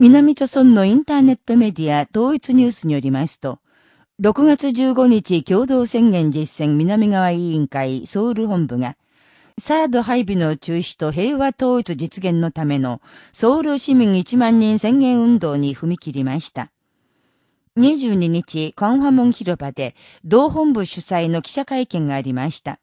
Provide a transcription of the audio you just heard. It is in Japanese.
南朝村のインターネットメディア統一ニュースによりますと、6月15日共同宣言実践南側委員会ソウル本部が、サード配備の中止と平和統一実現のためのソウル市民1万人宣言運動に踏み切りました。22日、カンファモン広場で、同本部主催の記者会見がありました。